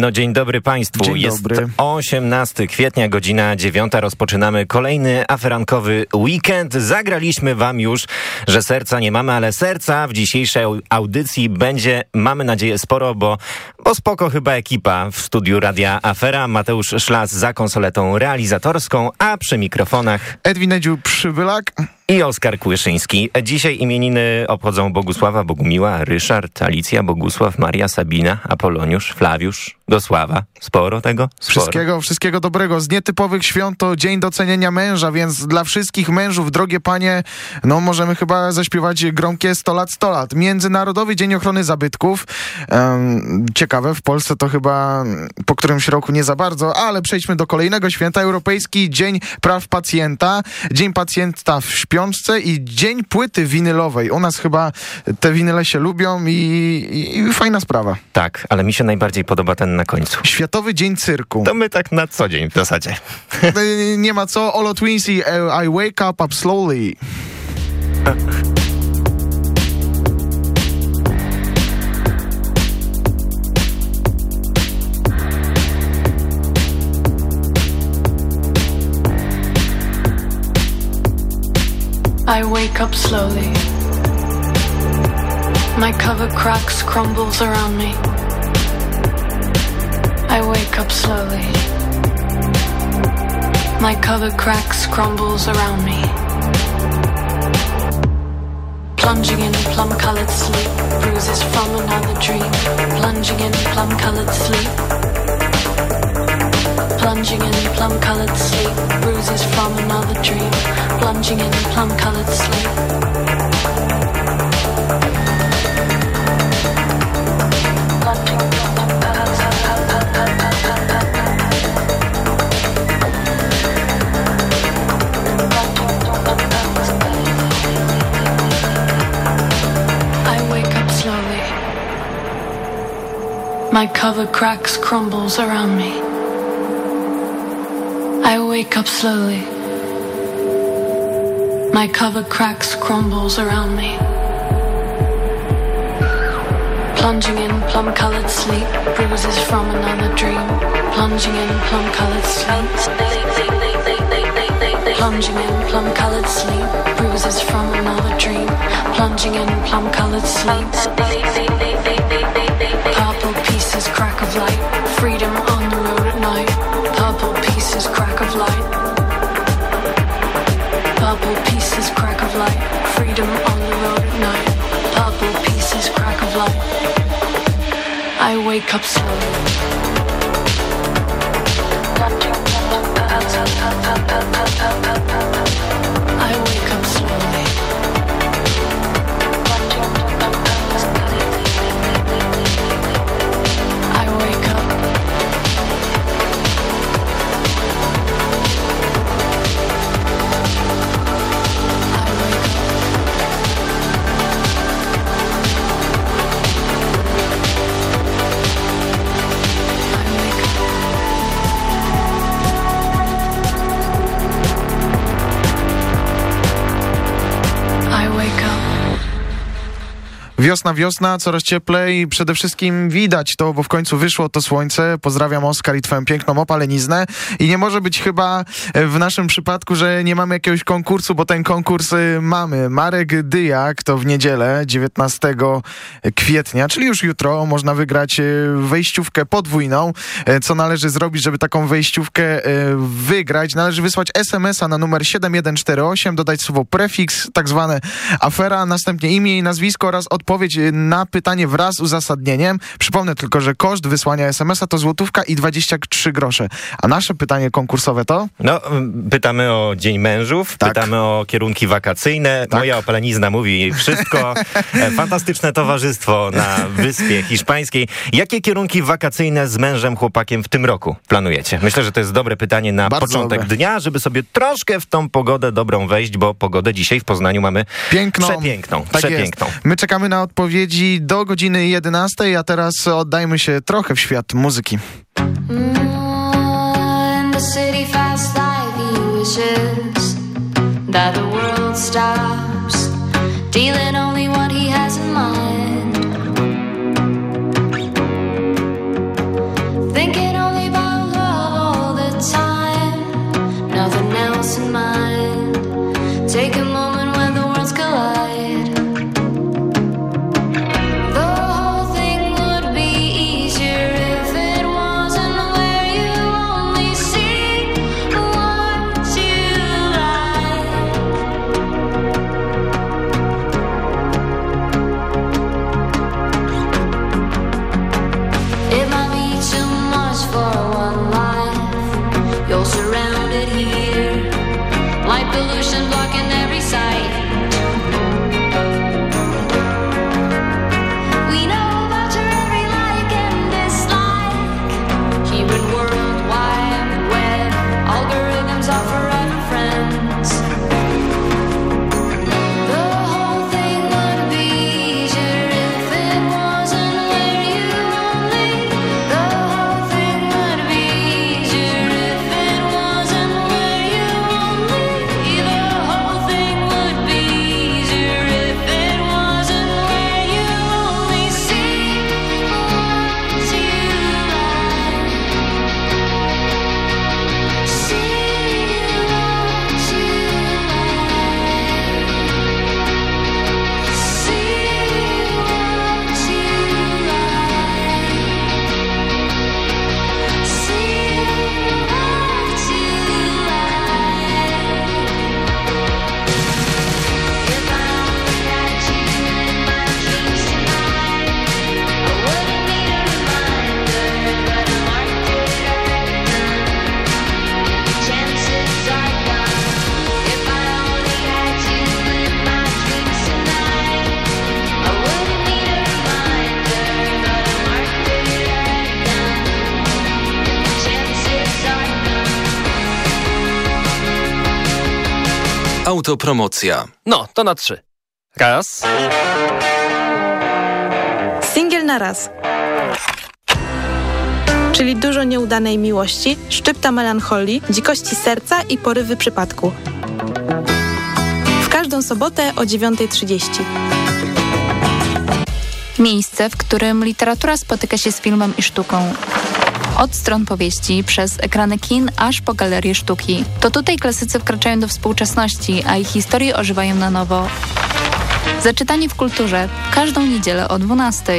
No dzień dobry Państwu. Dzień Jest dobry. 18 kwietnia, godzina 9. Rozpoczynamy kolejny aferankowy weekend. Zagraliśmy Wam już, że serca nie mamy, ale serca w dzisiejszej audycji będzie, mamy nadzieję, sporo, bo, bo spoko chyba ekipa w studiu Radia Afera. Mateusz Szlas za konsoletą realizatorską, a przy mikrofonach Edwin Edziu Przybylak. I Oskar Kłyszyński. Dzisiaj imieniny obchodzą Bogusława, Bogumiła, Ryszard, Alicja, Bogusław, Maria, Sabina, Apoloniusz, Flawiusz, Dosława. Sporo tego? Sporo. Wszystkiego, wszystkiego dobrego. Z nietypowych świąt to dzień docenienia męża, więc dla wszystkich mężów, drogie panie, no możemy chyba zaśpiewać gromkie 100 lat, 100 lat. Międzynarodowy Dzień Ochrony Zabytków. Ciekawe, w Polsce to chyba po którymś roku nie za bardzo, ale przejdźmy do kolejnego święta. Europejski Dzień Praw Pacjenta, Dzień Pacjenta w śpiączce i Dzień Płyty Winylowej. U nas chyba te winyle się lubią i, i, i fajna sprawa. Tak, ale mi się najbardziej podoba ten na końcu. Światowy Dzień Cyrku. To my tak na co dzień w zasadzie. Nie ma co. Olo Twins i e, I Wake Up Up Slowly. I wake up slowly. My cover cracks, crumbles around me. I wake up slowly. My cover cracks, crumbles around me. Plunging in plum colored sleep, bruises from another dream. Plunging in plum colored sleep. Plunging in plum colored sleep, bruises from another dream. Plunging in plum colored sleep. I wake up slowly. My cover cracks, crumbles around me. I wake up slowly. My cover cracks, crumbles around me. Plunging in plum colored sleep, bruises from another dream. Plunging in plum colored sleep. Plunging in plum colored sleep, bruises from another dream. Plunging in plum colored sleep. Purple pieces, crack of light. Freedom on the wake up slowly. Wiosna, wiosna, coraz cieplej. Przede wszystkim widać to, bo w końcu wyszło to słońce. Pozdrawiam Oskar i twoją piękną opaleniznę. I nie może być chyba e, w naszym przypadku, że nie mamy jakiegoś konkursu, bo ten konkurs y, mamy. Marek Dyjak to w niedzielę, 19 kwietnia, czyli już jutro, można wygrać y, wejściówkę podwójną. E, Co należy zrobić, żeby taką wejściówkę e, wygrać? Należy wysłać SMS-a na numer 7148, dodać słowo prefiks, tak zwane afera, następnie imię i nazwisko oraz odpowiedź na pytanie wraz z uzasadnieniem. Przypomnę tylko, że koszt wysłania SMS-a to złotówka i 23 grosze. A nasze pytanie konkursowe to? No, pytamy o Dzień Mężów, Tak. pytamy o kierunki wakacyjne. Tak. Moja opalenizna mówi wszystko. E, Fantastyczne towarzystwo na Wyspie Hiszpańskiej. Jakie kierunki wakacyjne z mężem, chłopakiem w tym roku planujecie? Myślę, że to jest dobre pytanie na Bardzo początek dobre. dnia, żeby sobie troszkę w tą pogodę dobrą wejść, bo pogodę dzisiaj w Poznaniu mamy Piękną. przepiękną. Tak przepiękną. jest. My czekamy na odpowiedzi do godziny 11, a teraz oddajmy się trochę w świat muzyki. Mm, Autopromocja. No, to na trzy. Raz, Singiel na raz. Czyli dużo nieudanej miłości, szczypta melancholii, dzikości serca i porywy przypadku. W każdą sobotę o 9.30. Miejsce, w którym literatura spotyka się z filmem i sztuką. Od stron powieści, przez ekrany kin, aż po galerie sztuki. To tutaj klasycy wkraczają do współczesności, a ich historie ożywają na nowo. Zaczytanie w kulturze każdą niedzielę o 12.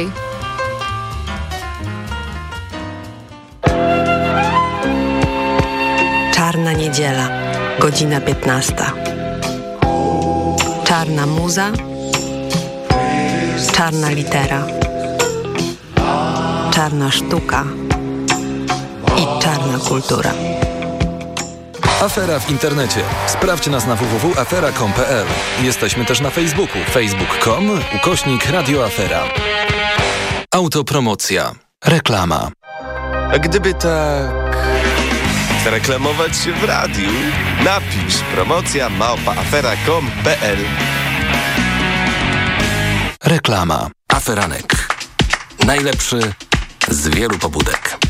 Czarna niedziela, godzina 15. Czarna muza, czarna litera, czarna sztuka i czarna kultura. Afera w internecie. Sprawdź nas na www.afera.com.pl. Jesteśmy też na Facebooku. facebook.com ukośnik radioafera. Autopromocja. Reklama. A gdyby tak... Reklamować się w radiu? Napisz promocja małpaafera.com.pl Reklama. Aferanek. Najlepszy z wielu pobudek.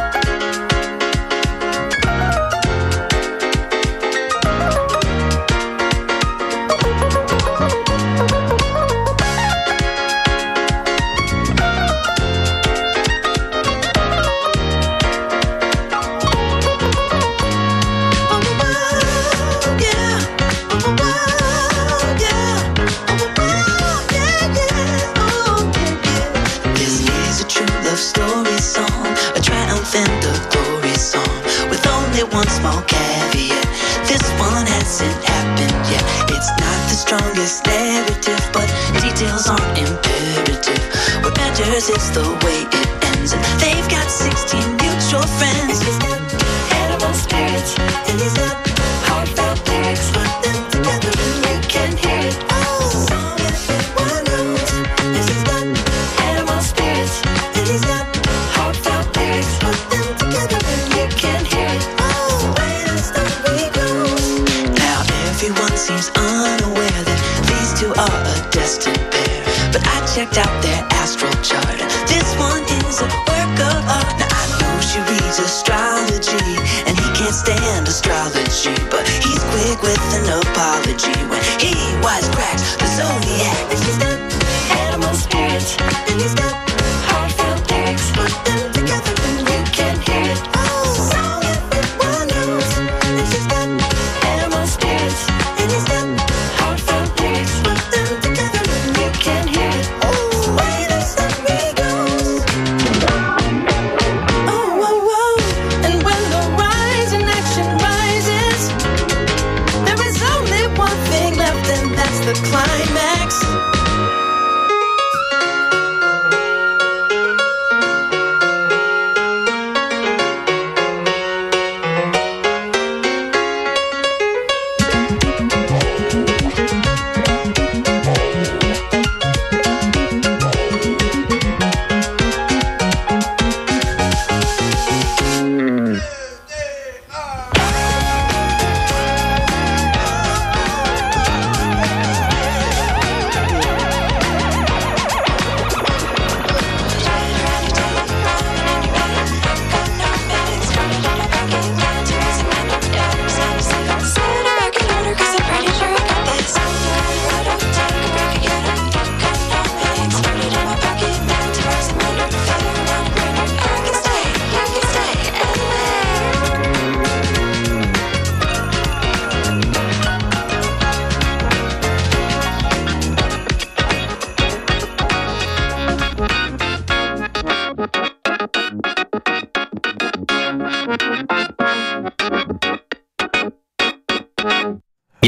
only one small caveat. This one hasn't happened yet. It's not the strongest narrative, but details aren't imperative. What matters is the way it ends, and they've got 16 mutual friends. Animal spirits, and he's got checked out their astral chart. This one is a work of art. Now I know she reads astrology, and he can't stand astrology. But he's quick with an apology when he wisecracks the zodiac. And she's got animal spirits,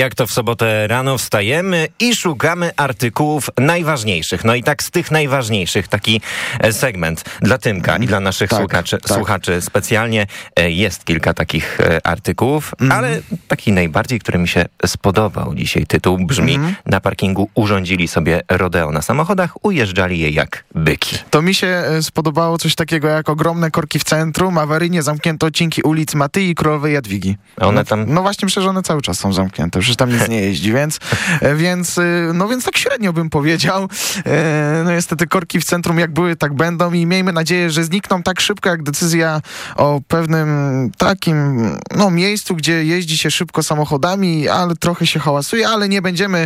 Jak to w sobotę rano wstajemy i szukamy artykułów najważniejszych. No i tak z tych najważniejszych taki e, segment dla Tymka i dla naszych Tak, słuchaczy, tak. słuchaczy specjalnie e, jest kilka takich e, artykułów, Mhm. ale taki najbardziej, który mi się spodobał dzisiaj tytuł brzmi Mhm. Na parkingu urządzili sobie rodeo na samochodach, ujeżdżali je jak byki. To mi się spodobało coś takiego jak ogromne korki w centrum, awaryjnie zamknięto odcinki ulic Matyi i Królowej Jadwigi. One no, tam- No właśnie, przecież one cały czas są zamknięte, przecież tam nic nie jeździ, więc, e, więc, e, no więc tak średnio bym powiedział. E, No niestety korki w centrum jak były, tak będą i miejmy nadzieję, że znikną tak szybko, jak decyzja o pewnym takim, no miejscu, gdzie jeździ się szybko samochodami, ale trochę się hałasuje, ale nie będziemy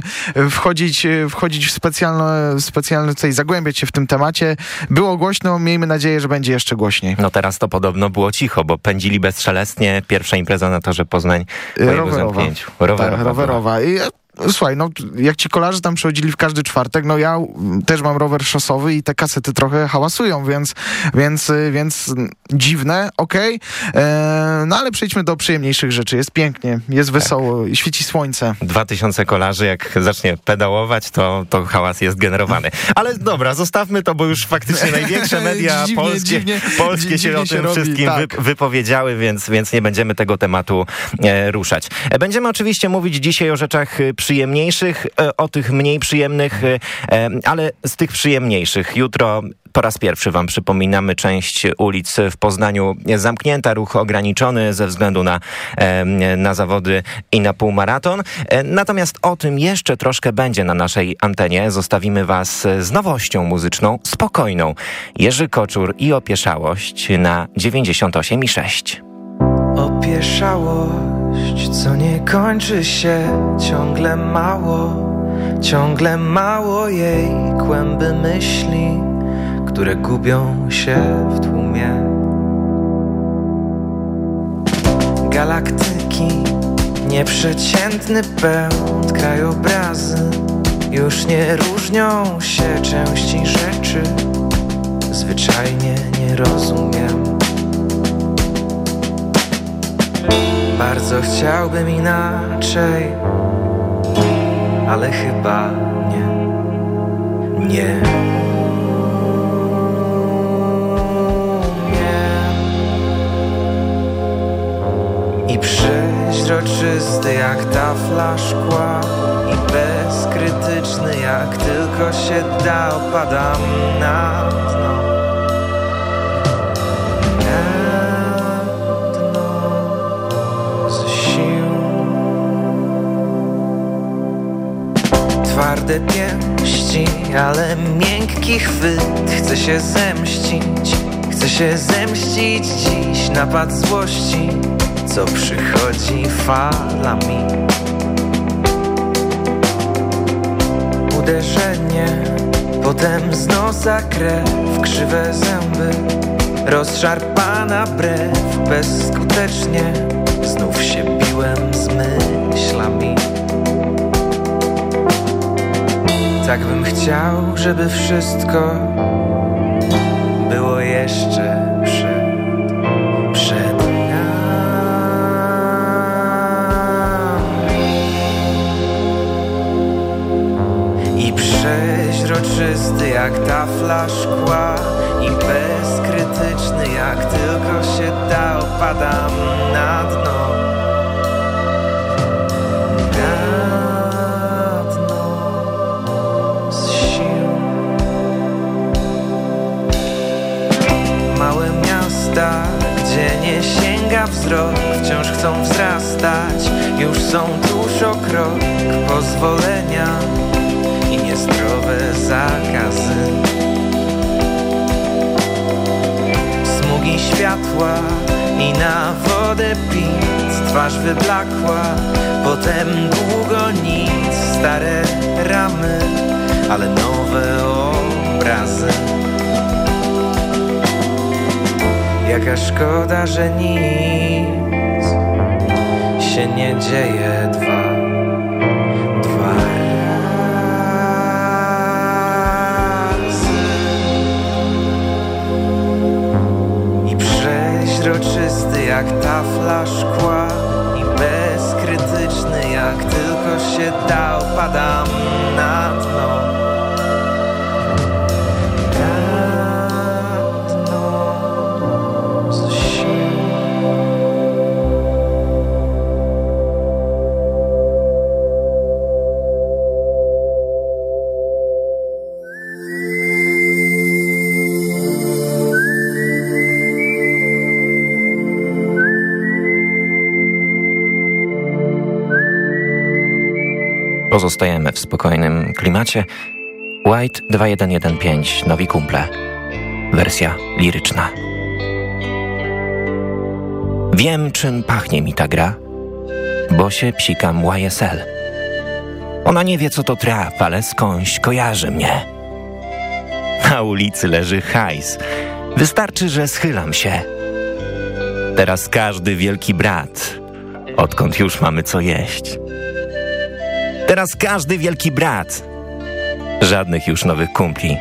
wchodzić, wchodzić w specjalne, specjalne tutaj, zagłębiać się w tym temacie. Było głośno, miejmy nadzieję, że będzie jeszcze głośniej. No teraz to podobno było cicho, bo pędzili bezszelestnie. Pierwsza impreza na torze Poznań po jego zamknięciu. Rowerowa. Tak, była. rowerowa. I, e, Słuchaj, no jak ci kolarze tam przychodzili w każdy czwartek, no ja też mam rower szosowy i te kasety trochę hałasują, więc, więc, więc dziwne, okej. E, No ale przejdźmy do przyjemniejszych rzeczy. Jest pięknie, jest wesoło, i świeci słońce. Dwa tysiące kolarzy, jak zacznie pedałować, to, to hałas jest generowany. Ale dobra, zostawmy to, bo już faktycznie największe media Dziwnie, polskie, dziwnie, polskie się dziwnie o się tym robi, wszystkim tak. wy, wypowiedziały, więc, więc nie będziemy tego tematu e, ruszać. E, Będziemy oczywiście mówić dzisiaj o rzeczach e, przyjemniejszych, e, o tych mniej przyjemnych, e, e, ale z tych przyjemniejszych. Jutro po raz pierwszy wam przypominamy część ulic w Poznaniu zamknięta, ruch ograniczony ze względu na, na zawody i na półmaraton. Natomiast o tym jeszcze troszkę będzie na naszej antenie. Zostawimy was z nowością muzyczną, spokojną. Jerzy Koczur i Opieszałość na 98,6. Opieszałość, co nie kończy się, ciągle mało, ciągle mało jej kłęby myśli, które gubią się w tłumie. Galaktyki, nieprzeciętny pęd, krajobrazy już nie różnią się części rzeczy, zwyczajnie nie rozumiem. Bardzo chciałbym inaczej, ale chyba nie. Nie. I przeźroczysty jak tafla szkła I bezkrytyczny jak tylko się da Opadam na dno Twarde pięści, ale miękki chwyt Chcę się zemścić, chcę się zemścić dziś Napad złości co przychodzi falami. Uderzenie, potem z nosa krew, krzywe zęby, rozszarpana brew, bezskutecznie znów się biłem Tak bym chciał, żeby wszystko było jeszcze przed, nami. I przeźroczysty jak tafla szkła I bezkrytyczny jak tylko się da Opadam na dno nie sięga wzrok Wciąż chcą wzrastać, już są tuż o krok Pozwolenia i niezdrowe zakazy. Smugi światła i na wodę pic Twarz wyblakła, potem długo nic Stare ramy, ale nowe obrazy Jaka szkoda, że nic się nie dzieje. Dwa, dwa razy. I przeźroczysty jak tafla szkła i bezkrytyczny jak tylko się da Padam Pozostajemy w spokojnym klimacie. White 2115, nowi kumple. Wersja liryczna. Wiem, czym pachnie mi ta gra, bo się psikam YSL. Ona nie wie, co to trap, ale skądś kojarzy mnie. Na ulicy leży hajs. Wystarczy, że schylam się. Teraz każdy wielki brat, odkąd już mamy co jeść. Teraz każdy wielki brat. Żadnych już nowych kumpli.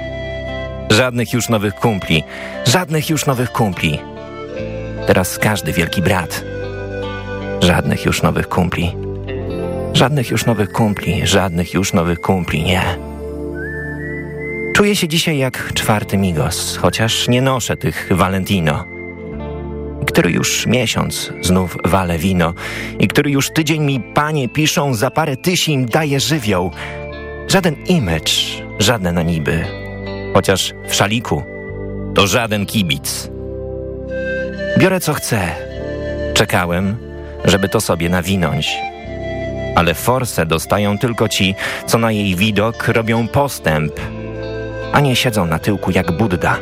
Żadnych już nowych kumpli. Żadnych już nowych kumpli. Teraz każdy wielki brat. Żadnych już nowych kumpli. Żadnych już nowych kumpli. Żadnych już nowych kumpli. Nie. Czuję się dzisiaj jak czwarty migos, chociaż nie noszę tych Valentino który już miesiąc znów wale wino i który już tydzień mi panie piszą za parę tysięcy daje żywioł. Żaden image, żadne na niby. Chociaż w szaliku to żaden kibic. Biorę co chcę. Czekałem, żeby to sobie nawinąć. Ale forsę dostają tylko ci, co na jej widok robią postęp, a nie siedzą na tyłku jak Budda.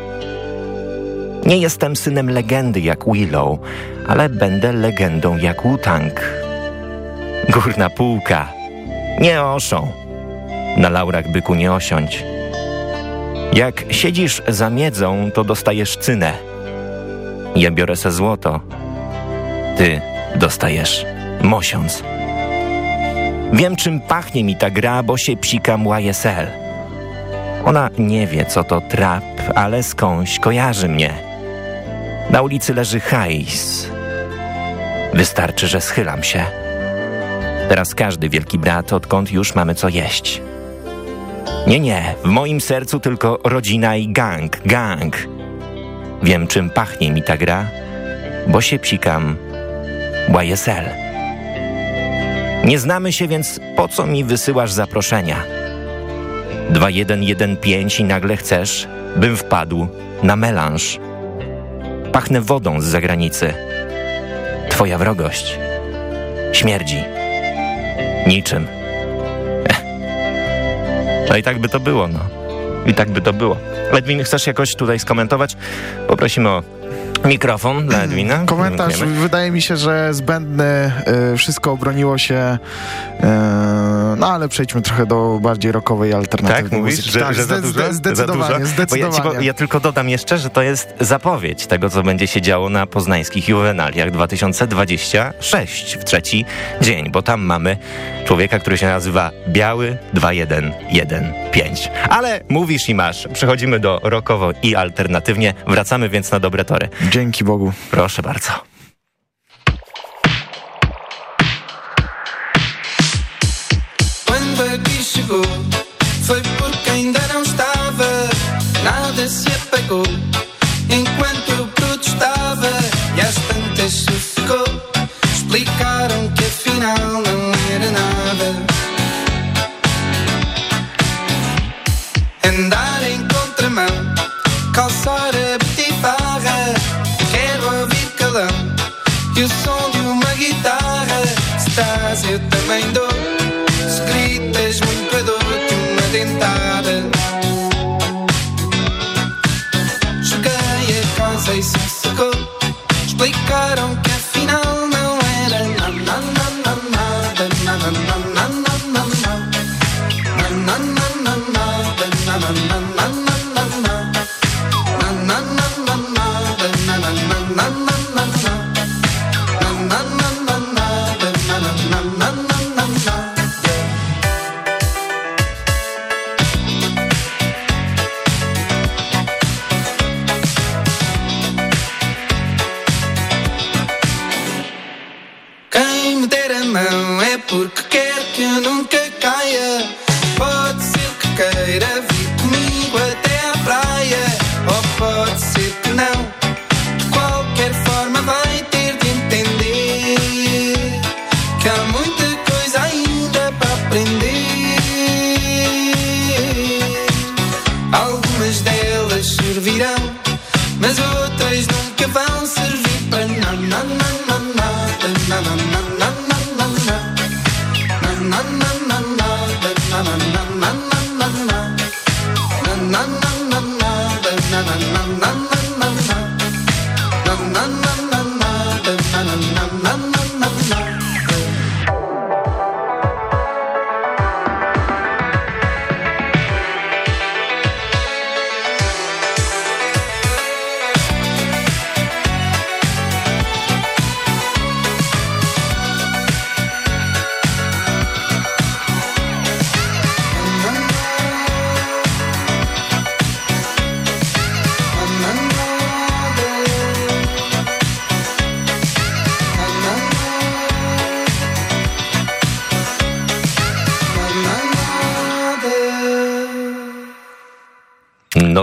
Nie jestem synem legendy jak Willow, ale będę legendą jak Wu-Tang. Górna półka. Nie oszą. Na laurach byku nie osiądź. Jak siedzisz za miedzą, to dostajesz cynę. Ja biorę se złoto. Ty dostajesz mosiąc. Wiem, czym pachnie mi ta gra, bo się psikam YSL. Ona nie wie, co to trap, ale skądś kojarzy mnie. Na ulicy leży hajs. Wystarczy, że schylam się. Teraz każdy wielki brat, odkąd już mamy co jeść. Nie, nie, w moim sercu tylko rodzina i gang, gang. Wiem, czym pachnie mi ta gra, bo się psikam YSL. Nie znamy się, więc po co mi wysyłasz zaproszenia? 2115 i nagle chcesz, bym wpadł na melanż. Pachnę wodą z zagranicy. Twoja wrogość śmierdzi. Niczym. No i tak by to było, no. I tak by to było. Edwin, chcesz jakoś tutaj skomentować? Poprosimy o Mikrofon dla Edwina. Komentarz, wydaje mi się, że zbędny, y, wszystko obroniło się, y, no ale przejdźmy trochę do bardziej rockowej, alternatywnej Tak, mówisz, że, tak, że za zde- dużo? zde- Zdecydowanie, za dużo? Bo ja, ci, zdecydowanie. ja tylko dodam jeszcze, że to jest zapowiedź tego, co będzie się działo na poznańskich juwenaliach 2026 w trzeci dzień, bo tam mamy człowieka, który się nazywa Biały 2115. Ale mówisz i masz. Przechodzimy do rockowo i alternatywnie. Wracamy więc na dobre tory. Dzięki Bogu. Proszę bardzo. Aqui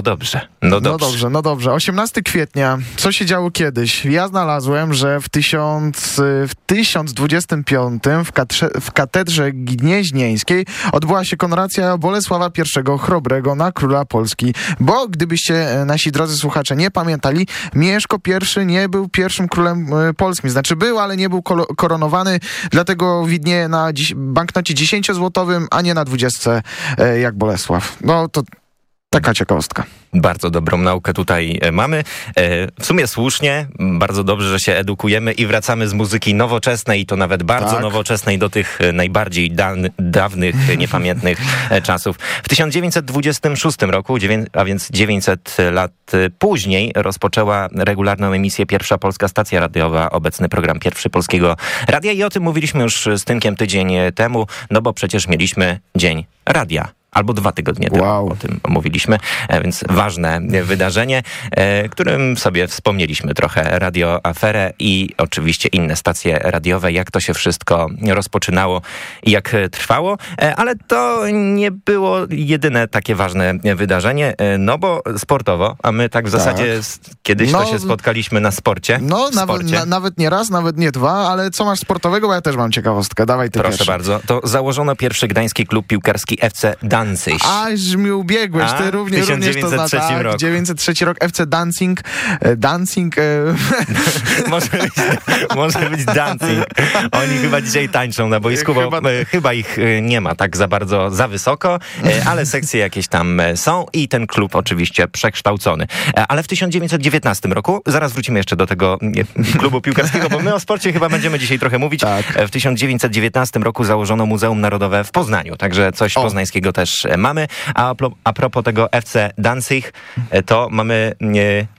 No dobrze, no dobrze. No dobrze, no dobrze. 18 kwietnia. Co się działo kiedyś? Ja znalazłem, że w, tysiąc, w 1025 w, katrze, w katedrze gnieźnieńskiej odbyła się koronacja Bolesława I Chrobrego na króla Polski. Bo gdybyście, e, nasi drodzy słuchacze, nie pamiętali, Mieszko I nie był pierwszym królem e, polskim. Znaczy był, ale nie był koronowany, dlatego widnieje na dziś, banknocie 10-złotowym, a nie na 20 e, jak Bolesław. No to taka ciekawostka. Bardzo dobrą naukę tutaj e, mamy. E, W sumie słusznie, bardzo dobrze, że się edukujemy i wracamy z muzyki nowoczesnej i to nawet bardzo Tak. nowoczesnej do tych e, najbardziej dawnych, niepamiętnych czasów. W 1926 roku, a więc 900 lat później, rozpoczęła regularną emisję pierwsza polska stacja radiowa, obecny program pierwszy Polskiego Radia i o tym mówiliśmy już z Tymkiem tydzień temu, no bo przecież mieliśmy Dzień Radia. Albo dwa tygodnie temu o tym mówiliśmy, e, więc ważne wydarzenie, e, którym sobie wspomnieliśmy trochę. Radio Aferę i oczywiście inne stacje radiowe, jak to się wszystko rozpoczynało i jak trwało, E, ale to nie było jedyne takie ważne wydarzenie, no bo sportowo, a my tak w Tak. zasadzie kiedyś No, to się spotkaliśmy na sporcie. No, nawet, na, nawet nie raz, nawet nie dwa, ale co masz sportowego, bo ja też mam ciekawostkę. Dawaj ty Proszę pierwszy. bardzo. To założono pierwszy gdański klub piłkarski FC Dan Danzig. Aż mi ubiegłeś, ty również, również to 1903. Tak, roku. 903 rok, FC Dancing, e, Dancing, e, może, być, może być dancing. Oni chyba dzisiaj tańczą na boisku, bo Chyba- e, chyba ich nie ma tak za bardzo, za wysoko, ale sekcje jakieś tam są i ten klub oczywiście przekształcony. Ale w 1919 roku, zaraz wrócimy jeszcze do tego klubu piłkarskiego, bo my o sporcie chyba będziemy dzisiaj trochę mówić. E, W 1919 roku założono Muzeum Narodowe w Poznaniu, także coś poznańskiego też e, mamy. A, a pro- a propos tego FC Danzig, e, to mamy e,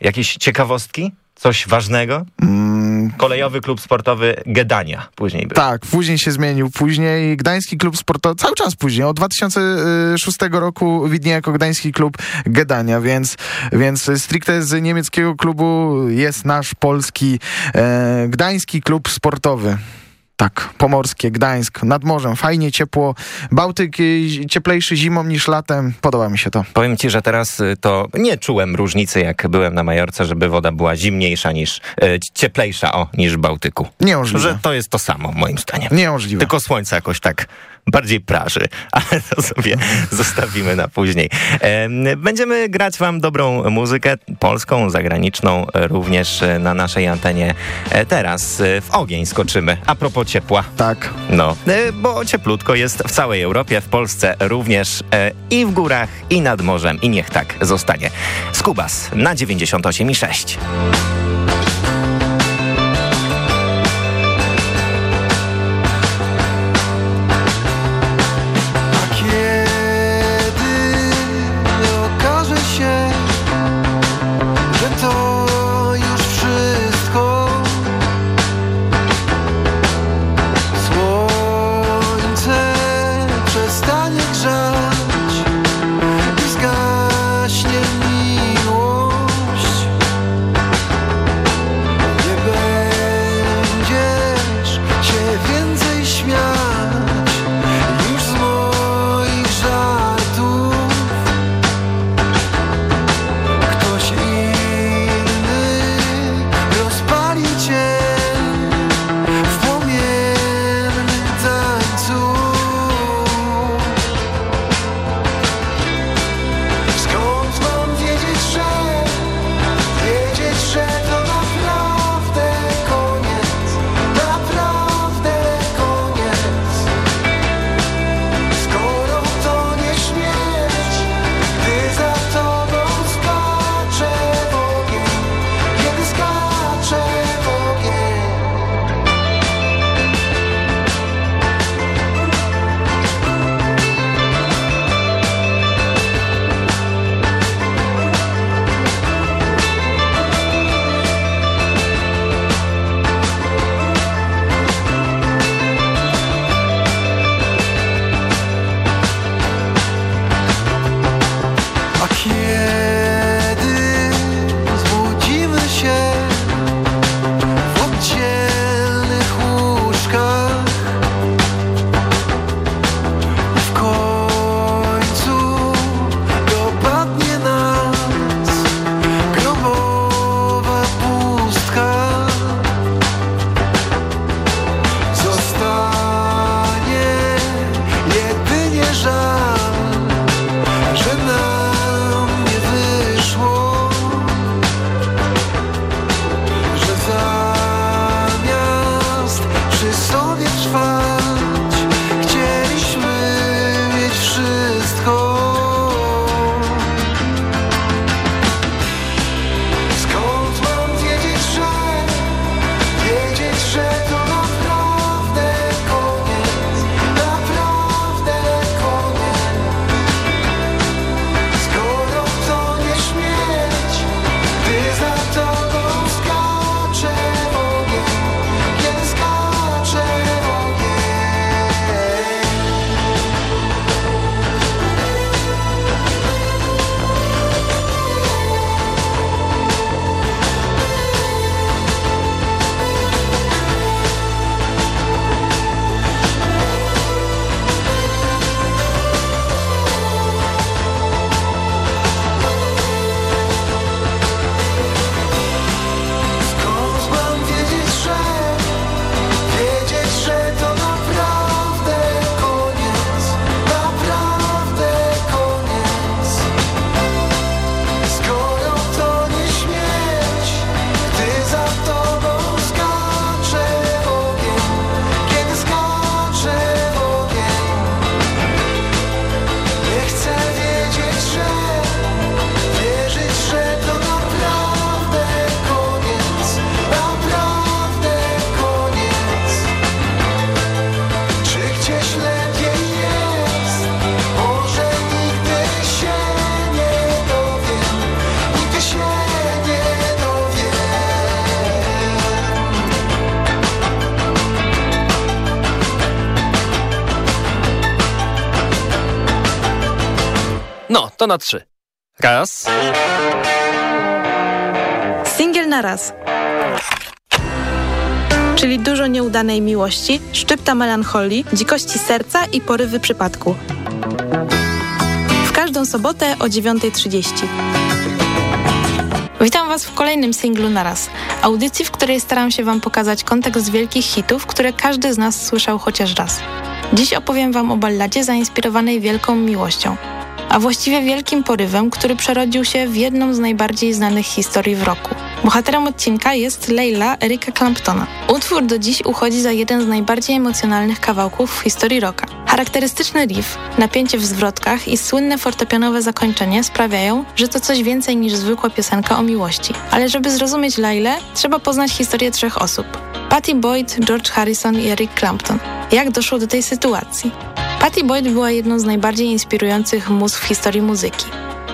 jakieś ciekawostki? Coś ważnego? Kolejowy klub sportowy Gedania później był. tak, później się zmienił. Później Gdański Klub Sportowy, cały czas później, od 2006 roku widnieje jako Gdański Klub Gedania, więc, więc stricte z niemieckiego klubu jest nasz polski e, Gdański Klub Sportowy. Tak, pomorskie, Gdańsk, nad morzem, fajnie, ciepło. Bałtyk cieplejszy zimą niż latem, podoba mi się to. Powiem ci, że teraz y, to nie czułem różnicy, jak byłem na Majorce, żeby woda była zimniejsza niż, e, cieplejsza o, niż w Bałtyku. Niemożliwe. Że to jest to samo, moim zdaniem. Niemożliwe. Tylko słońce jakoś tak bardziej praży, ale to sobie zostawimy na później. Em, Będziemy grać wam dobrą muzykę, polską, zagraniczną, e, również e, na naszej antenie. E, Teraz w ogień skoczymy. A propos ciepła. Tak. No, bo cieplutko jest w całej Europie, w Polsce również i w górach, i nad morzem. I niech tak zostanie. Skubas na 98,6. To na trzy. Raz, Singiel na raz. Czyli dużo nieudanej miłości, szczypta melancholii, dzikości serca i porywy przypadku. W każdą sobotę o 9.30. Witam Was w kolejnym singlu naraz. Audycji, w której staram się Wam pokazać kontekst wielkich hitów, które każdy z nas słyszał chociaż raz. Dziś opowiem Wam o balladzie zainspirowanej wielką miłością, a właściwie wielkim porywem, który przerodził się w jedną z najbardziej znanych historii w roku. Bohaterem odcinka jest Leila Erika Claptona. Utwór do dziś uchodzi za jeden z najbardziej emocjonalnych kawałków w historii rocka. Charakterystyczny riff, napięcie w zwrotkach i słynne fortepianowe zakończenie sprawiają, że to coś więcej niż zwykła piosenka o miłości. Ale żeby zrozumieć Lailę, trzeba poznać historię trzech osób. Patty Boyd, George Harrison i Eric Clapton. Jak doszło do tej sytuacji? Patty Boyd była jedną z najbardziej inspirujących mus w historii muzyki.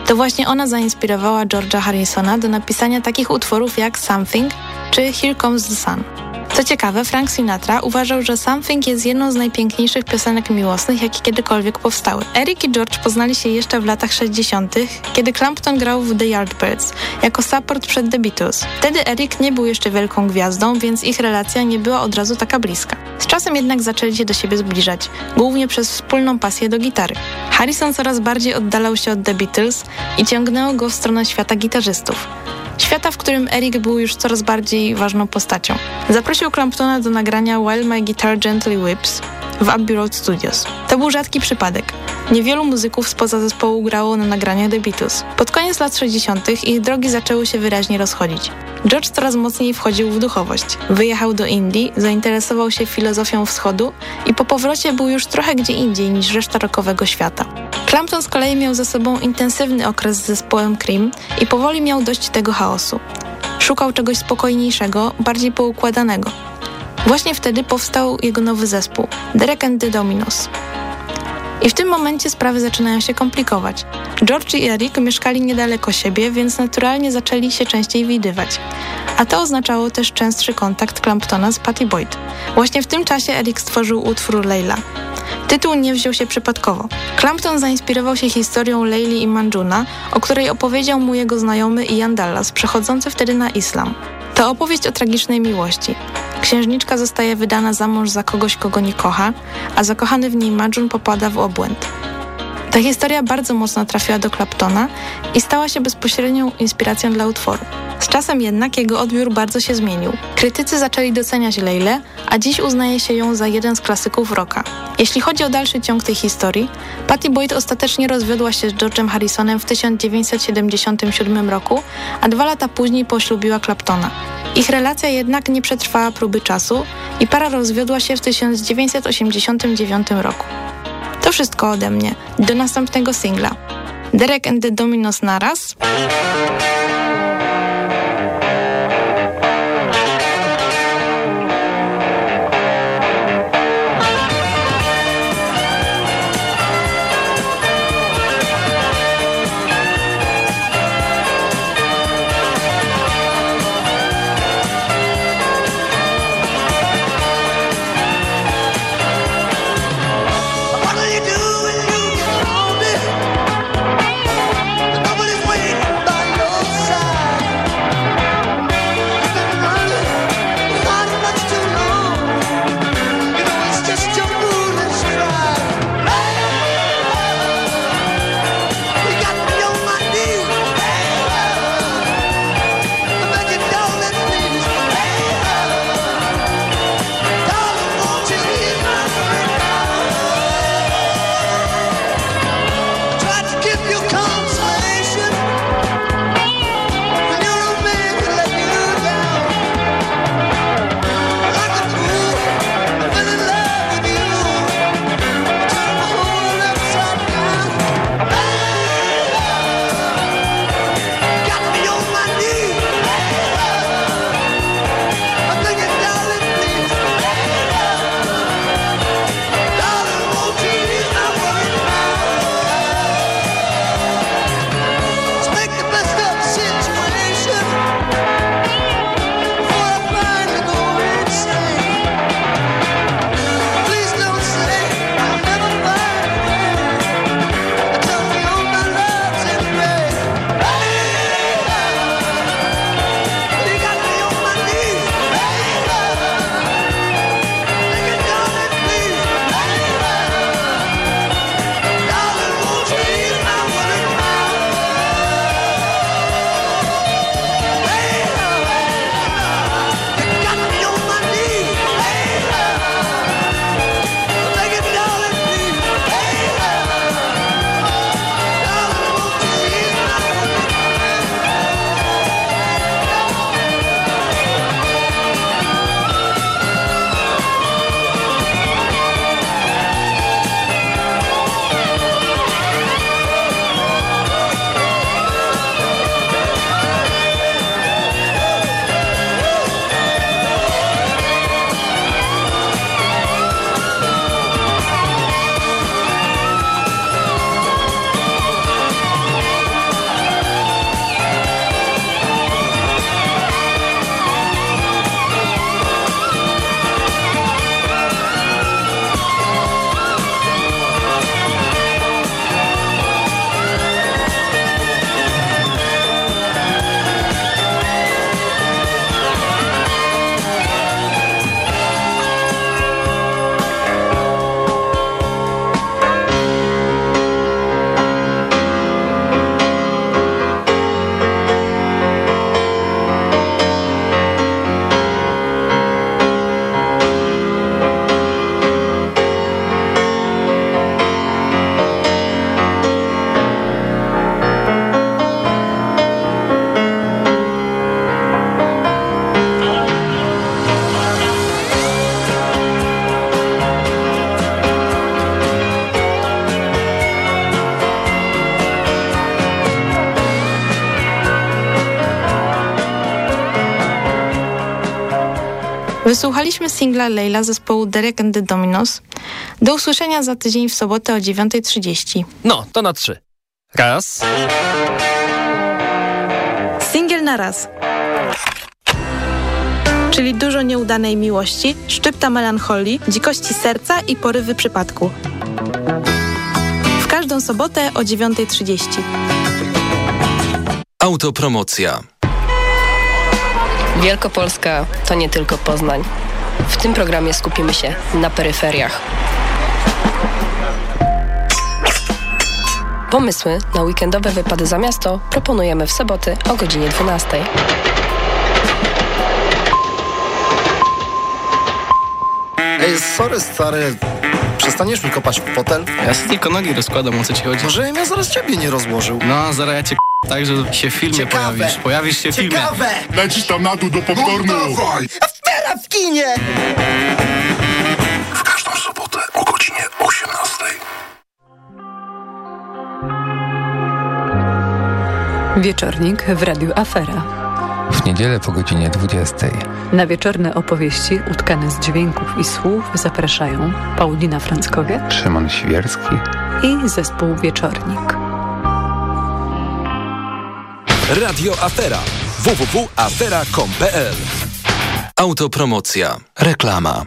To właśnie ona zainspirowała George'a Harrisona do napisania takich utworów jak Something czy Here Comes the Sun. Co ciekawe, Frank Sinatra uważał, że Something jest jedną z najpiękniejszych piosenek miłosnych, jakie kiedykolwiek powstały. Eric i George poznali się jeszcze w latach 60., kiedy Clapton grał w The Yardbirds jako support przed The Beatles. Wtedy Eric nie był jeszcze wielką gwiazdą, więc ich relacja nie była od razu taka bliska. Z czasem jednak zaczęli się do siebie zbliżać, głównie przez wspólną pasję do gitary. Harrison coraz bardziej oddalał się od The Beatles i ciągnęło go w stronę świata gitarzystów. Świata, w którym Eric był już coraz bardziej ważną postacią. Zaprosił Claptona do nagrania While My Guitar Gently Whips w Abbey Road Studios. To był rzadki przypadek. Niewielu muzyków spoza zespołu grało na nagraniach The Beatles. Pod koniec lat 60. ich drogi zaczęły się wyraźnie rozchodzić. George coraz mocniej wchodził w duchowość. Wyjechał do Indii, zainteresował się filozofią wschodu i po powrocie był już trochę gdzie indziej niż reszta rockowego świata. Clapton z kolei miał za sobą intensywny okres z zespołem Cream i powoli miał dość tego chaosu. Szukał czegoś spokojniejszego, bardziej poukładanego. Właśnie wtedy powstał jego nowy zespół, Derek and the Dominos. I w tym momencie sprawy zaczynają się komplikować. George i Eric mieszkali niedaleko siebie, więc naturalnie zaczęli się częściej widywać. A to oznaczało też częstszy kontakt Claptona z Patty Boyd. Właśnie w tym czasie Eric stworzył utwór Leila. Tytuł nie wziął się przypadkowo. Clapton zainspirował się historią Leili i Manjuna, o której opowiedział mu jego znajomy Ian Dallas, przechodzący wtedy na islam. To opowieść o tragicznej miłości. Księżniczka zostaje wydana za mąż za kogoś, kogo nie kocha, a zakochany w niej Majun popada w obłęd. Ta historia bardzo mocno trafiła do Claptona i stała się bezpośrednią inspiracją dla utworu. Z czasem jednak jego odbiór bardzo się zmienił. Krytycy zaczęli doceniać Leilę, a dziś uznaje się ją za jeden z klasyków rocka. Jeśli chodzi o dalszy ciąg tej historii, Patty Boyd ostatecznie rozwiodła się z George'em Harrisonem w 1977 roku, a dwa lata później poślubiła Claptona. Ich relacja jednak nie przetrwała próby czasu i para rozwiodła się w 1989 roku. To wszystko ode mnie. Do następnego singla. Derek and the Dominos naraz. Wysłuchaliśmy singla Leila zespołu Derek and the Dominos. Do usłyszenia za tydzień w sobotę o 9.30. No, to na trzy. Raz. Singiel na raz. Czyli dużo nieudanej miłości, szczypta melancholii, dzikości serca i porywy przypadku. W każdą sobotę o 9.30. Autopromocja. Wielkopolska to nie tylko Poznań. W tym programie skupimy się na peryferiach. Pomysły na weekendowe wypady za miasto proponujemy w soboty o godzinie 12. Ej, sorry stary, przestaniesz mi kopać w fotel? Ja sobie tylko nogi rozkładam, o co ci chodzi. Może ja zaraz ciebie nie rozłożył. No, zaraz ja cię k- tak, że się w filmie Ciekawe. pojawisz. Pojawisz się w filmie. Ciekawe! Lecisz tam na dół do popcornu! Teraz w kinie! W każdą sobotę o godzinie 18. Wieczornik w Radiu Afera. W niedzielę po godzinie 20. Na wieczorne opowieści utkane z dźwięków i słów zapraszają Paulina Franckowiak Szymon Świerski. i zespół Wieczornik. Radio Afera. www.afera.com.pl Autopromocja. Reklama.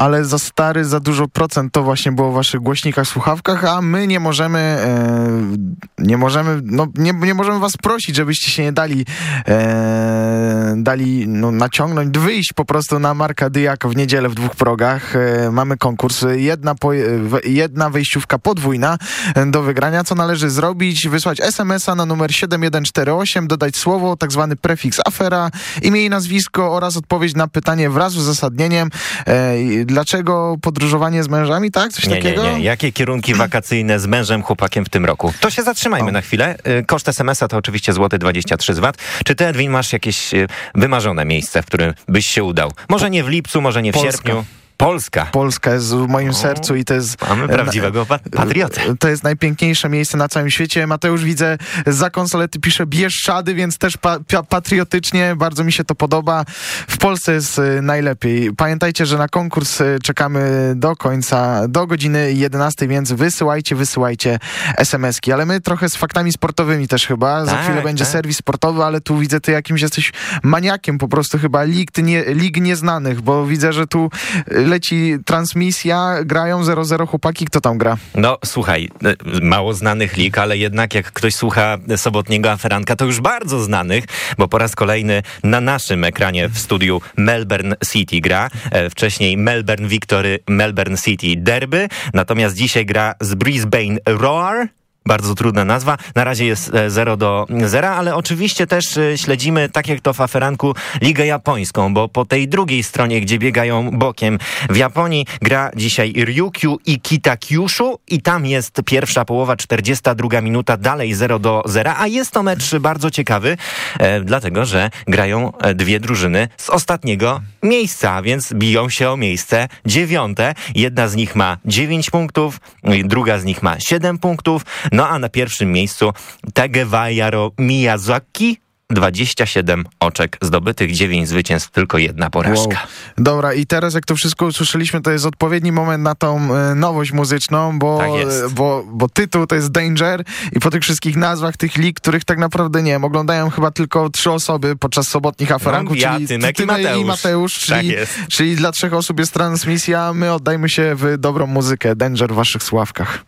Ale za stary, za dużo procent to właśnie było w waszych głośnikach, słuchawkach, a my nie możemy, e, nie możemy, no nie, nie możemy was prosić, żebyście się nie dali, e, dali no, naciągnąć, wyjść po prostu na Marka Dyjaka w niedzielę w dwóch progach. E, mamy konkurs, jedna, po, jedna wejściówka podwójna e, do wygrania. Co należy zrobić? Wysłać SMS-a na numer 7148, dodać słowo, tak zwany prefiks afera, imię i nazwisko oraz odpowiedź na pytanie wraz z uzasadnieniem, e, dlaczego podróżowanie z mężami, tak? Coś Nie, nie, takiego? nie. Jakie kierunki wakacyjne z mężem, chłopakiem w tym roku? To się zatrzymajmy na chwilę. Y, Koszt SMS-a to oczywiście złoty 23 zwat. Czy ty, Edwin, masz jakieś y, wymarzone miejsce, w którym byś się udał? Może nie w lipcu, może nie w Polska. sierpniu. Polska. Polska jest w moim sercu i to jest... Mamy prawdziwego pa- patriotę. To jest najpiękniejsze miejsce na całym świecie. Mateusz widzę za konsolety pisze Bieszczady, więc też pa pa patriotycznie, bardzo mi się to podoba. W Polsce jest y, najlepiej. Pamiętajcie, że na konkurs czekamy do końca, do godziny 11, więc wysyłajcie, wysyłajcie SMS-ki. Ale my trochę z faktami sportowymi też chyba. za Tak, chwilę będzie tak. serwis sportowy, ale tu widzę, ty jakimś jesteś maniakiem po prostu chyba lig, nie, lig nieznanych, bo widzę, że tu leci transmisja, grają 0-0 chłopaki, kto tam gra? No słuchaj, y, mało znanych lig, ale jednak jak ktoś słucha sobotniego aferanka, to już bardzo znanych, bo po raz kolejny na naszym ekranie w studiu Melbourne City gra. E, Wcześniej Melbourne Victory, Melbourne City Derby, natomiast dzisiaj gra z Brisbane Roar. Bardzo trudna nazwa. Na razie jest e, 0 do 0, ale oczywiście też e, śledzimy, tak jak to w aferanku, Ligę Japońską, bo po tej drugiej stronie, gdzie biegają bokiem w Japonii, gra dzisiaj Ryukyu i Kitakyushu i tam jest pierwsza połowa, 42 minuta, dalej 0 do 0, a jest to mecz bardzo ciekawy, e, dlatego, że grają e, dwie drużyny z ostatniego miejsca, więc biją się o miejsce dziewiąte. Jedna z nich ma 9 punktów, druga z nich ma 7 punktów, no a na pierwszym miejscu Tegewajaro Miyazaki 27 oczek zdobytych, 9 zwycięstw, tylko jedna porażka. Wow. Dobra, i teraz jak to wszystko usłyszeliśmy, to jest odpowiedni moment na tą e, nowość muzyczną, bo, Tak bo, bo tytuł to jest Danger i po tych wszystkich nazwach tych lig, których tak naprawdę nie wiem, oglądają chyba tylko trzy osoby podczas sobotnich aferanków, ja, czyli Tymek i Tymek Mateusz. i Mateusz, Tak czyli, jest. czyli dla trzech osób jest transmisja, my oddajmy się w dobrą muzykę, Danger w waszych sławkach.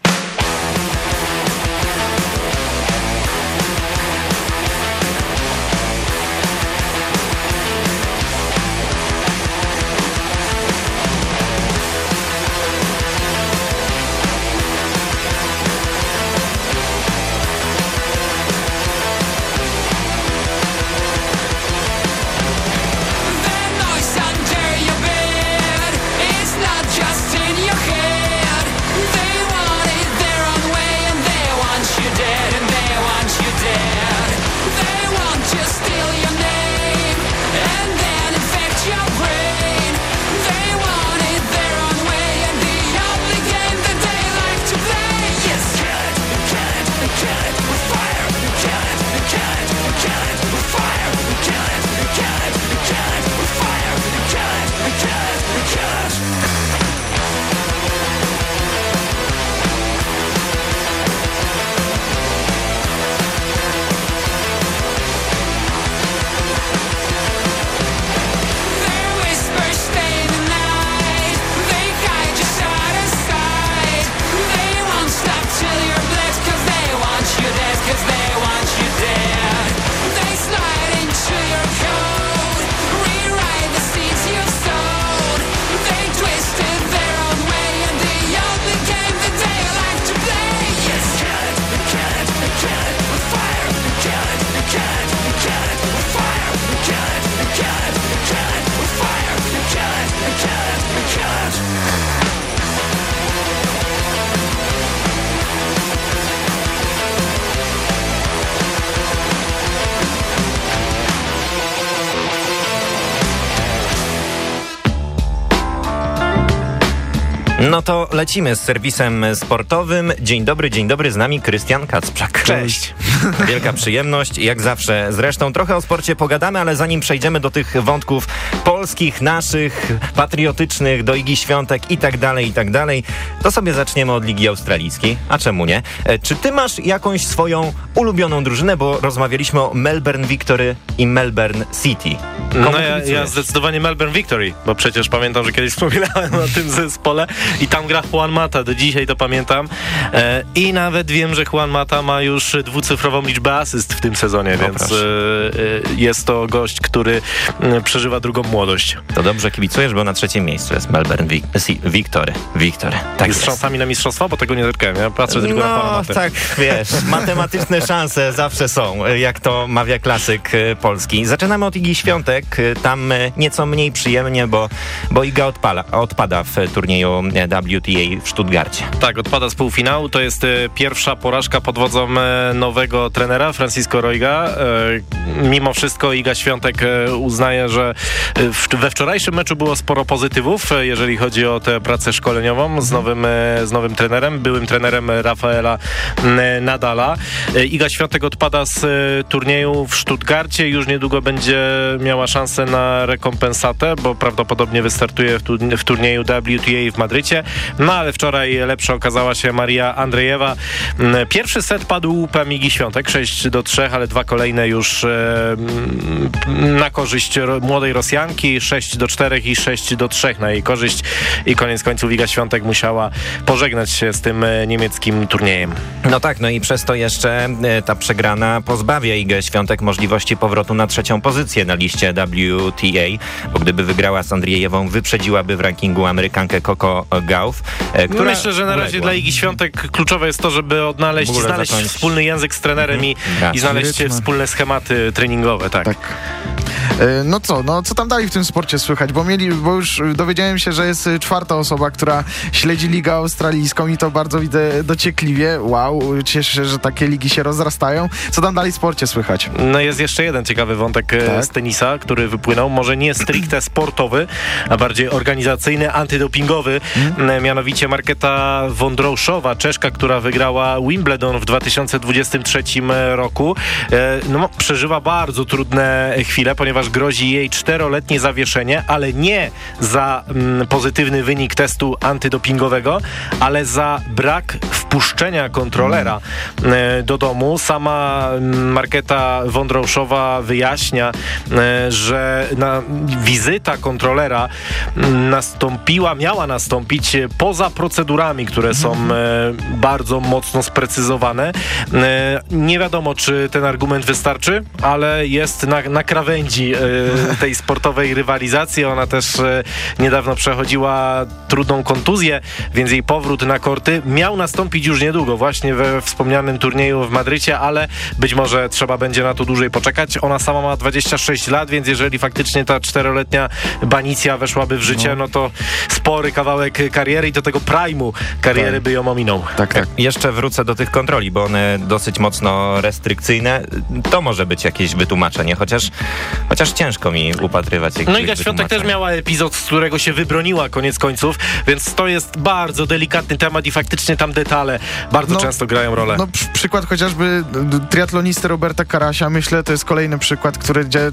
No to lecimy z serwisem sportowym. Dzień dobry, dzień dobry, z nami Krystian Kacprzak. Cześć. Wielka przyjemność, jak zawsze. Zresztą trochę o sporcie pogadamy, ale zanim przejdziemy do tych wątków polskich, naszych, patriotycznych, do Igi Świątek i tak dalej, i tak dalej, to sobie zaczniemy od Ligi Australijskiej. A czemu nie? E, Czy ty masz jakąś swoją ulubioną drużynę, bo rozmawialiśmy o Melbourne Victory i Melbourne City. Komu No ja, ja zdecydowanie Melbourne Victory, bo przecież pamiętam, że kiedyś wspominałem o tym zespole i tam gra Juan Mata, do dzisiaj to pamiętam. E, I nawet wiem, że Juan Mata ma już dwucyfrową liczbę asyst w tym sezonie, więc proszę. e, e, jest to gość, który e, przeżywa drugą młodość. To dobrze kibicujesz, bo na trzecim miejscu jest Melbourne Vic Victory. Victory. Tak jest, jest. szansami na mistrzostwo, bo tego nie zerkałem. Ja patrzę tylko na Juana No, Matę. tak, wiesz, matematyczne szanse zawsze są, jak to mawia klasyk e, polski. Zaczynamy od Igi Świątek, e, tam nieco mniej przyjemnie, bo, bo Iga odpala, odpada w turnieju WTA w Stuttgarcie. Tak, odpada z półfinału. To jest e, pierwsza porażka pod wodzą e, nowego trenera, Francisco Roiga. E, mimo wszystko Iga Świątek e, uznaje, że we wczorajszym meczu było sporo pozytywów, jeżeli chodzi o tę pracę szkoleniową z nowym, e, z nowym trenerem, byłym trenerem Rafaela Nadala. Iga Świątek odpada z turnieju w Stuttgarcie. Już niedługo będzie miała szansę na rekompensatę, bo prawdopodobnie wystartuje w, tu, w turnieju WTA w Madrycie. No ale wczoraj lepsza okazała się Maria Andrejewa. Mm, Pierwszy set padł łupem Igi Świątek, 6 do 3, ale dwa kolejne już e, mm, na korzyść młodej Rosjanki, 6 do 4 i 6 do 3 na jej korzyść. I koniec końców Iga Świątek musiała pożegnać się z tym e, niemieckim turniejem. No tak, no i przez to jeszcze e, ta przegrana pozbawia Igę Świątek możliwości powrotu na trzecią pozycję na liście WTA, bo gdyby wygrała z Andrzejewą, wyprzedziłaby w rankingu Amerykankę Coco Gauff, e, która Myślę, że na razie uległa. dla Igi Świątek kluczowe jest to, żeby odnaleźć, znaleźć zacząć- wspólny język z trenerem i, Tak. i znaleźć Rytm. wspólne schematy treningowe, tak. E, No co, no co tam dalej w tym sporcie słychać? Bo, mieli, bo już dowiedziałem się, że jest czwarta osoba, która śledzi Ligę Australijską i to bardzo widzę dociekliwie. Wow, cieszę się, że takie ligi się rozrastają. Co tam dalej w sporcie słychać? No jest jeszcze jeden ciekawy wątek e, Tak. z tenisa, który wypłynął. Może nie stricte sportowy, a bardziej organizacyjny, antydopingowy. Mianowicie Marketa Wondrouszowa, Czeszka, która wygrała Wimbledon w 2023 roku. E, No, przeżywa bardzo trudne chwile, ponieważ grozi jej czteroletnie zawieszenie, ale nie za mm, pozytywny wynik testu antydopingowego, ale za brak wpuszczenia kontrolera e, do domu. Sama mm, Marketa Wondrouszowa wyjaśnia, e, że na, wizyta kontrolera mm, nastąpiła, miała nastąpić e, poza procedurami, które są e, bardzo mocno sprecyzowane. E, nie wiadomo, czy ten argument wystarczy, ale jest na, na krawędzi tej sportowej rywalizacji. Ona też niedawno przechodziła trudną kontuzję, więc jej powrót na korty miał nastąpić już niedługo, właśnie we wspomnianym turnieju w Madrycie, ale być może trzeba będzie na to dłużej poczekać. Ona sama ma 26 lat, więc jeżeli faktycznie ta czteroletnia banicja weszłaby w życie, no, to spory kawałek kariery i do tego primu kariery by ją ominął. Tak, tak. Jeszcze wrócę do tych kontroli, bo one dosyć mocno restrykcyjne. To może być jakieś wytłumaczenie, chociaż, chociaż ciężko mi upatrywać jakichś No Iga Świątek też miała epizod, z którego się wybroniła koniec końców, więc to jest bardzo delikatny temat i faktycznie tam detale bardzo No, często grają rolę. No przy, przykład chociażby d- triatlonisty Roberta Karasia, myślę, to jest kolejny przykład, który gdzie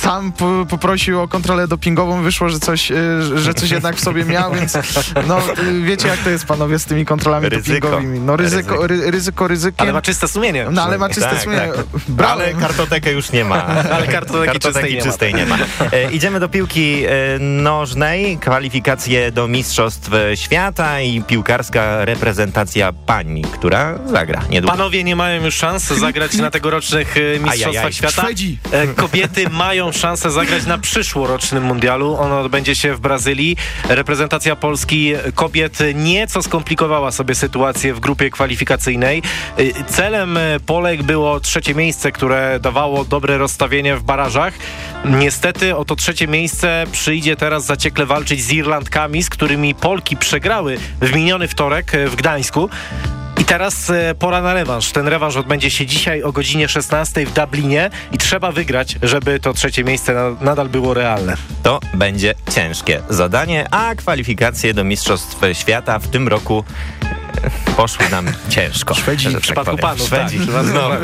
sam po, poprosił o kontrolę dopingową, wyszło, że coś, że coś jednak w sobie miał, więc no wiecie jak to jest panowie z tymi kontrolami Ryzyko. dopingowymi. No ryzyko, ry, ryzyko ryzykiem. Ale ma czyste sumienie. No ale ma czyste Tak, sumienie. tak. Brawo. Ale kartotekę już nie ma. Ale kartoteki czystej nie ma. czystej nie ma. E, idziemy do piłki e, nożnej. Kwalifikacje do Mistrzostw Świata i piłkarska reprezentacja pań, która zagra niedługo. Panowie nie mają już szans zagrać na tegorocznych e, Mistrzostwach Ajajaj. Świata. Szwedzi. E, Kobiety mają szansę zagrać na przyszłorocznym mundialu. Ono odbędzie się w Brazylii. Reprezentacja Polski kobiet nieco skomplikowała sobie sytuację w grupie kwalifikacyjnej. E, Celem e, Polek było trzecie miejsce, które dawało dobre rozstawienie w barażach. Niestety o to trzecie miejsce przyjdzie teraz zaciekle walczyć z Irlandkami, z którymi Polki przegrały w miniony wtorek e, w Gdańsku. Teraz e, pora na rewanż. Ten rewanż odbędzie się dzisiaj o godzinie 16 w Dublinie i trzeba wygrać, żeby to trzecie miejsce na, nadal było realne. To będzie ciężkie zadanie, a kwalifikacje do Mistrzostw Świata w tym roku e, poszły nam ciężko. Szwedzi. że tak W przypadku panów, Szwedzi. tak, w przypadku Znowu,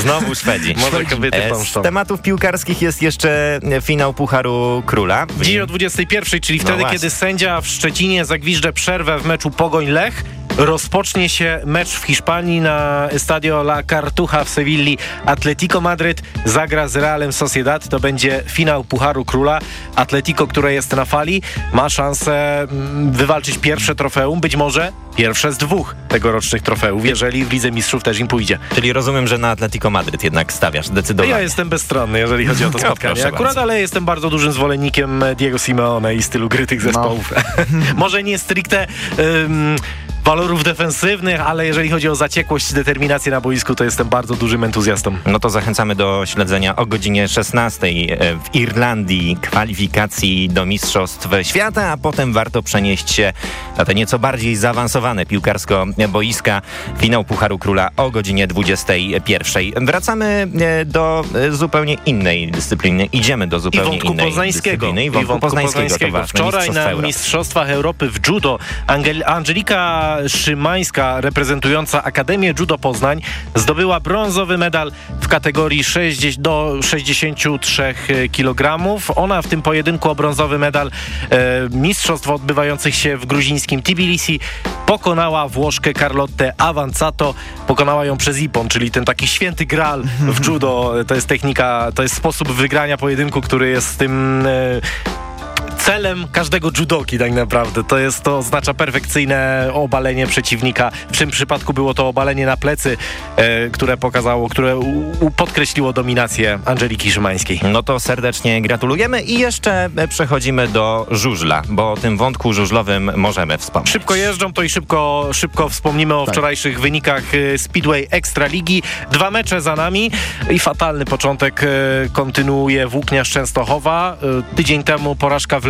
znowu Szwedzi. Może kobiety E, pomszczą. Z tematów piłkarskich jest jeszcze finał Pucharu Króla. Dziś o 21, czyli No wtedy, właśnie. kiedy sędzia w Szczecinie zagwiżdże przerwę w meczu Pogoń-Lech, rozpocznie się mecz w Hiszpanii na Stadio La Cartuja w Sewilli. Atletico Madryt zagra z Realem Sociedad. To będzie finał Pucharu Króla. Atletico, które jest na fali, ma szansę mm, wywalczyć pierwsze trofeum, być może pierwsze z dwóch tegorocznych trofeów, jeżeli w Lidze Mistrzów też im pójdzie. Czyli rozumiem, że na Atletico Madryt jednak stawiasz zdecydowanie. Ja jestem bezstronny, jeżeli chodzi o to No, spotkanie. Akurat, bardzo. ale jestem bardzo dużym zwolennikiem Diego Simeone i stylu gry tych zespołów. Może nie stricte ym, walorów defensywnych, ale jeżeli chodzi o zaciekłość i determinację na boisku, to jestem bardzo dużym entuzjastą. No to zachęcamy do śledzenia o godzinie 16 w Irlandii kwalifikacji do Mistrzostw Świata, a potem warto przenieść się na te nieco bardziej zaawansowane piłkarsko boiska. Finał Pucharu Króla o godzinie 21. Wracamy e, do e, zupełnie innej dyscypliny. Idziemy do I zupełnie wątku innej poznańskiego. dyscypliny. I wątku, poznańskiego. To ważne. Wczoraj Mistrzostwa na. Mistrzostwach Europy w judo Angel Angelika Szymańska, reprezentująca Akademię Judo Poznań, zdobyła brązowy medal w kategorii 60 do 63 kg. Ona w tym pojedynku o brązowy medal e, mistrzostw odbywających się w gruzińskim Tbilisi pokonała Włoszkę Carlotte Avanzato. Pokonała ją przez ipon, czyli ten taki święty gral w judo. To jest technika, to jest sposób wygrania pojedynku, który jest tym... E, celem każdego judoki tak naprawdę. To jest, to oznacza perfekcyjne obalenie przeciwnika. W tym przypadku było to obalenie na plecy, e, które pokazało, które u, u, podkreśliło dominację Angeliki Szymańskiej. No to serdecznie gratulujemy i jeszcze e, przechodzimy do żużla, bo o tym wątku żużlowym możemy wspomnieć. Szybko jeżdżą, to i szybko, szybko wspomnimy o Tak. wczorajszych wynikach e, Speedway Ekstraligi. Dwa mecze za nami i fatalny początek e, kontynuuje Włókniarz Częstochowa. E, Tydzień temu porażka w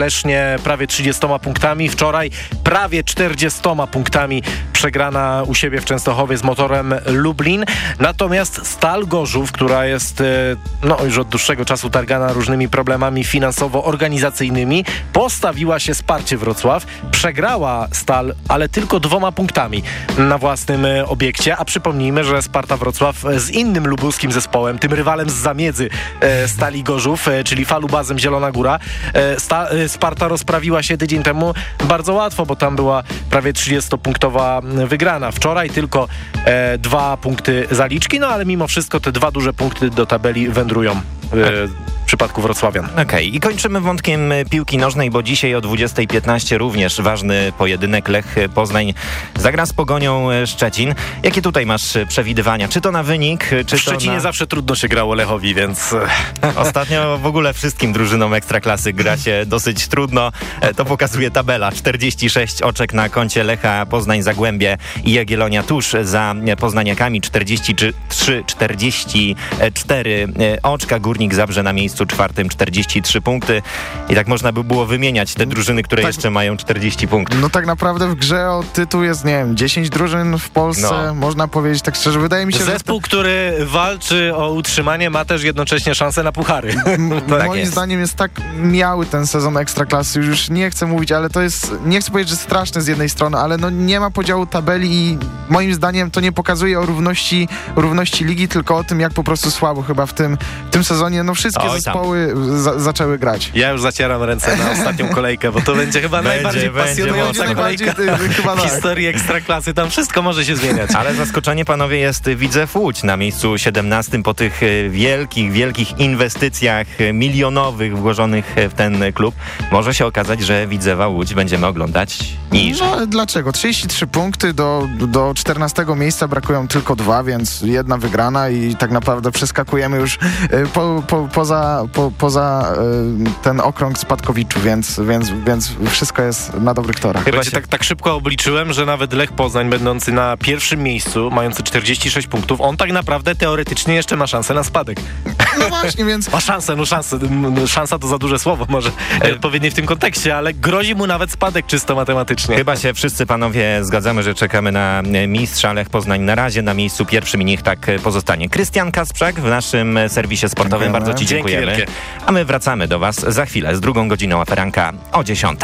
Prawie 30 punktami. Wczoraj prawie 40 punktami przegrana u siebie w Częstochowie z motorem Lublin. Natomiast Stal Gorzów, która jest e, no, już od dłuższego czasu targana różnymi problemami finansowo-organizacyjnymi, postawiła się Sparcie Wrocław. Przegrała Stal, ale tylko dwoma punktami na własnym e, obiekcie. A przypomnijmy, że Sparta Wrocław e, z innym lubuskim zespołem, tym rywalem z zamiedzy Stali Gorzów, czyli Falubazem Zielona Góra, Sparta rozprawiła się tydzień temu bardzo łatwo, bo tam była prawie 30-punktowa wygrana. Wczoraj tylko e, dwa punkty zaliczki, no ale mimo wszystko te dwa duże punkty do tabeli wędrują e, przypadku Wrocławian. Okej, i kończymy wątkiem e, piłki nożnej, bo dzisiaj o 20.15 również ważny pojedynek Lech Poznań zagra z Pogonią e, Szczecin. Jakie tutaj masz e, przewidywania? Czy to na wynik, e, czy W Szczecinie na... zawsze trudno się grało Lechowi, więc... Ostatnio w ogóle wszystkim drużynom Ekstraklasy gra się dosyć trudno. E, To pokazuje tabela. 46 oczek na koncie Lecha, Poznań, Zagłębie i Jagiellonia tuż za e, Poznaniakami. 43, 44 e, oczka. Górnik Zabrze na miejscu czwartym 43 punkty. I tak można by było wymieniać te drużyny, które jeszcze mają 40 punktów. No tak naprawdę w grze o tytuł jest, nie wiem, 10 drużyn w Polsce, No. można powiedzieć tak szczerze. Wydaje mi się, że Zespół, który walczy o utrzymanie, ma też jednocześnie szansę na puchary. M- moim zdaniem jest tak miały ten sezon Ekstraklasy, już nie chcę mówić, ale to jest, nie chcę powiedzieć, że straszne z jednej strony, ale no nie ma podziału tabeli i moim zdaniem to nie pokazuje o równości, równości ligi, tylko o tym, jak po prostu słabo chyba w tym, w tym sezonie, no wszystkie Oj, tam. Zespoły za, zaczęły grać. Ja już zacieram ręce na ostatnią kolejkę, bo to będzie chyba Będzie, najbardziej będzie pasjonująca kolejka Najbardziej, y, chyba w tak. historii Ekstraklasy. Tam wszystko może się zmieniać. Ale zaskoczenie, panowie, jest Widzew Łódź na miejscu 17 po tych e, wielkich, wielkich inwestycjach e, milionowych włożonych w ten klub. Może się okazać, że Widzewa Łódź będziemy oglądać niżej. No ale dlaczego? 33 punkty do, do 14 miejsca brakują tylko dwa, więc jedna wygrana i tak naprawdę przeskakujemy już y, po, po, poza, po, poza y, ten okrąg spadkowiczów, więc, więc, więc wszystko jest na dobrych torach. Chyba się tak, tak szybko obliczyłem, że nawet Lech Poznań, będący na pierwszym miejscu, mający 46 punktów, on tak naprawdę teoretycznie jeszcze ma szansę na spadek. No właśnie, więc... Ma szansę, no szansę, szansa to za duże słowo może e, odpowiednie w tym kontekście, ale grozi mu nawet spadek czysto matematycznie. Chyba się wszyscy panowie zgadzamy, że czekamy na e, mistrza Lech Poznań na razie na miejscu pierwszym i niech tak e, pozostanie. Krystian Kasprzak w naszym serwisie sportowym. Dziękujemy. Bardzo Ci Dzięki dziękujemy. A my wracamy do Was za chwilę z drugą godziną aferanka o 10.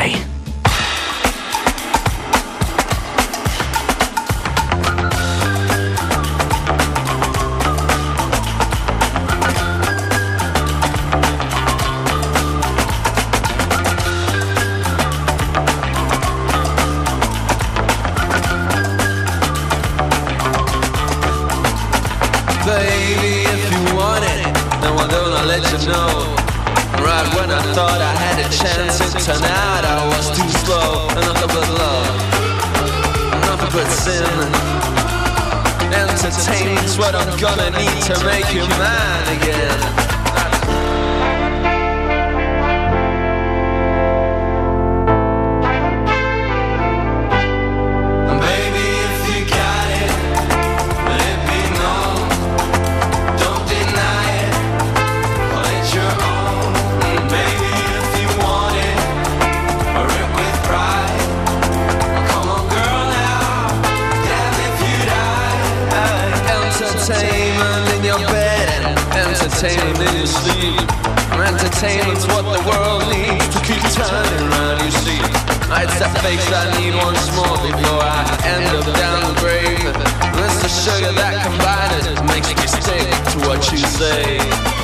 Entertainment's what I'm gonna need to make you mine again. Entertainment's what the world needs to keep turning around, you see. It's that face I need once more before I end up down the grave. It's the sugar that combines it makes me stick to what you say.